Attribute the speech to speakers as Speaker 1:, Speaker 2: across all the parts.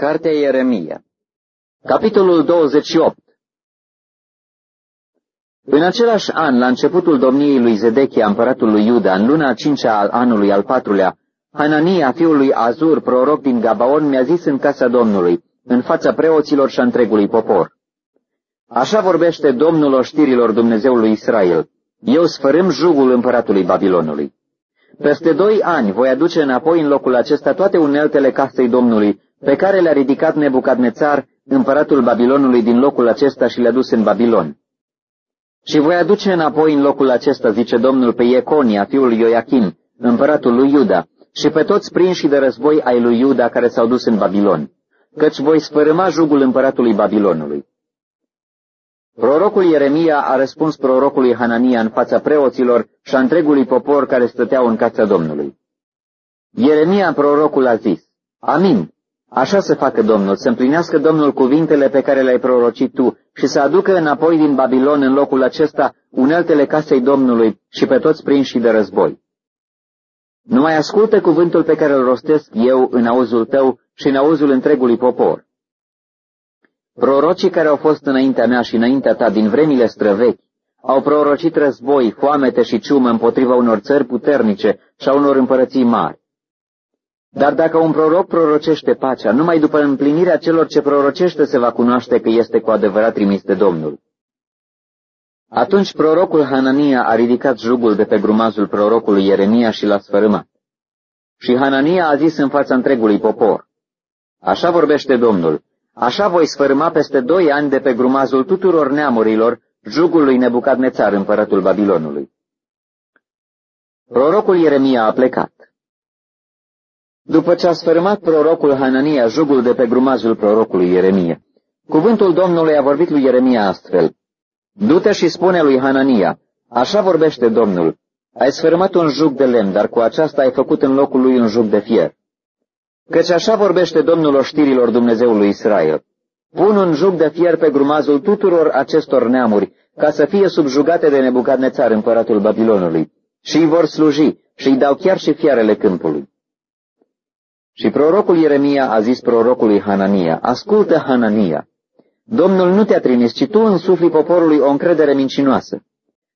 Speaker 1: Cartea Ieremia Capitolul 28 În același an, la începutul domniei lui Zedechia, împăratul lui Iuda, în luna a cincea al anului al patrulea, Hanania, fiul lui Azur, proroc din Gabaon, mi-a zis în casa Domnului, în fața preoților și a întregului popor. Așa vorbește Domnul oștirilor Dumnezeului Israel. Eu sfărâm jugul împăratului Babilonului. Peste doi ani voi aduce înapoi în locul acesta toate uneltele casei Domnului, pe care le-a ridicat Nebucadnețar, împăratul Babilonului, din locul acesta și le-a dus în Babilon. Și voi aduce înapoi în locul acesta, zice Domnul, pe Ieconia, fiul Ioachim, împăratul lui Iuda, și pe toți prinși de război ai lui Iuda care s-au dus în Babilon, căci voi sfărâma jugul împăratului Babilonului. Prorocul Ieremia a răspuns prorocului Hanania în fața preoților și a întregului popor care stăteau în casa Domnului. Ieremia, prorocul, a zis, Amin, așa să facă Domnul, să împlinească Domnul cuvintele pe care le-ai prorocit tu și să aducă înapoi din Babilon în locul acesta uneltele casei Domnului și pe toți prinși de război. Nu mai ascultă cuvântul pe care îl rostesc eu în auzul tău și în auzul întregului popor. Prorocii care au fost înaintea mea și înaintea ta din vremile străvechi au prorocit război, foamete și ciumă împotriva unor țări puternice și a unor împărății mari. Dar dacă un proroc prorocește pacea, numai după împlinirea celor ce prorocește se va cunoaște că este cu adevărat trimis de Domnul. Atunci prorocul Hanania a ridicat jugul de pe grumazul prorocului Ieremia și l-a sfărâmat. Și Hanania a zis în fața întregului popor, Așa vorbește Domnul, Așa voi sfărâma peste doi ani de pe grumazul tuturor neamurilor jugul lui Nebucadnețar, împăratul Babilonului. Prorocul Ieremia a plecat. După ce a sfărâmat prorocul Hanania jugul de pe grumazul prorocului Ieremia, cuvântul Domnului a vorbit lui Ieremia astfel. Du-te și spune lui Hanania, așa vorbește Domnul, ai sfărâmat un jug de lemn, dar cu aceasta ai făcut în locul lui un jug de fier. Căci așa vorbește Domnul oștirilor Dumnezeului Israel. Pun un jug de fier pe grumazul tuturor acestor neamuri, ca să fie subjugate de Nebucadnețar, împăratul Babilonului, și îi vor sluji și îi dau chiar și fiarele câmpului. Și prorocul Ieremia a zis prorocului Hanania, Ascultă, Hanania, Domnul nu te-a trimis, ci tu însufli poporului o încredere mincinoasă.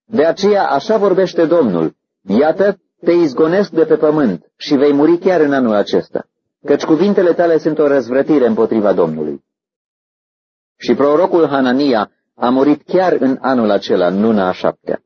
Speaker 1: De aceea așa vorbește Domnul, iată, te izgonesc de pe pământ și vei muri chiar în anul acesta căci cuvintele tale sunt o răzvrătire împotriva Domnului. Și prorocul Hanania a murit chiar în anul acela, în luna a șaptea.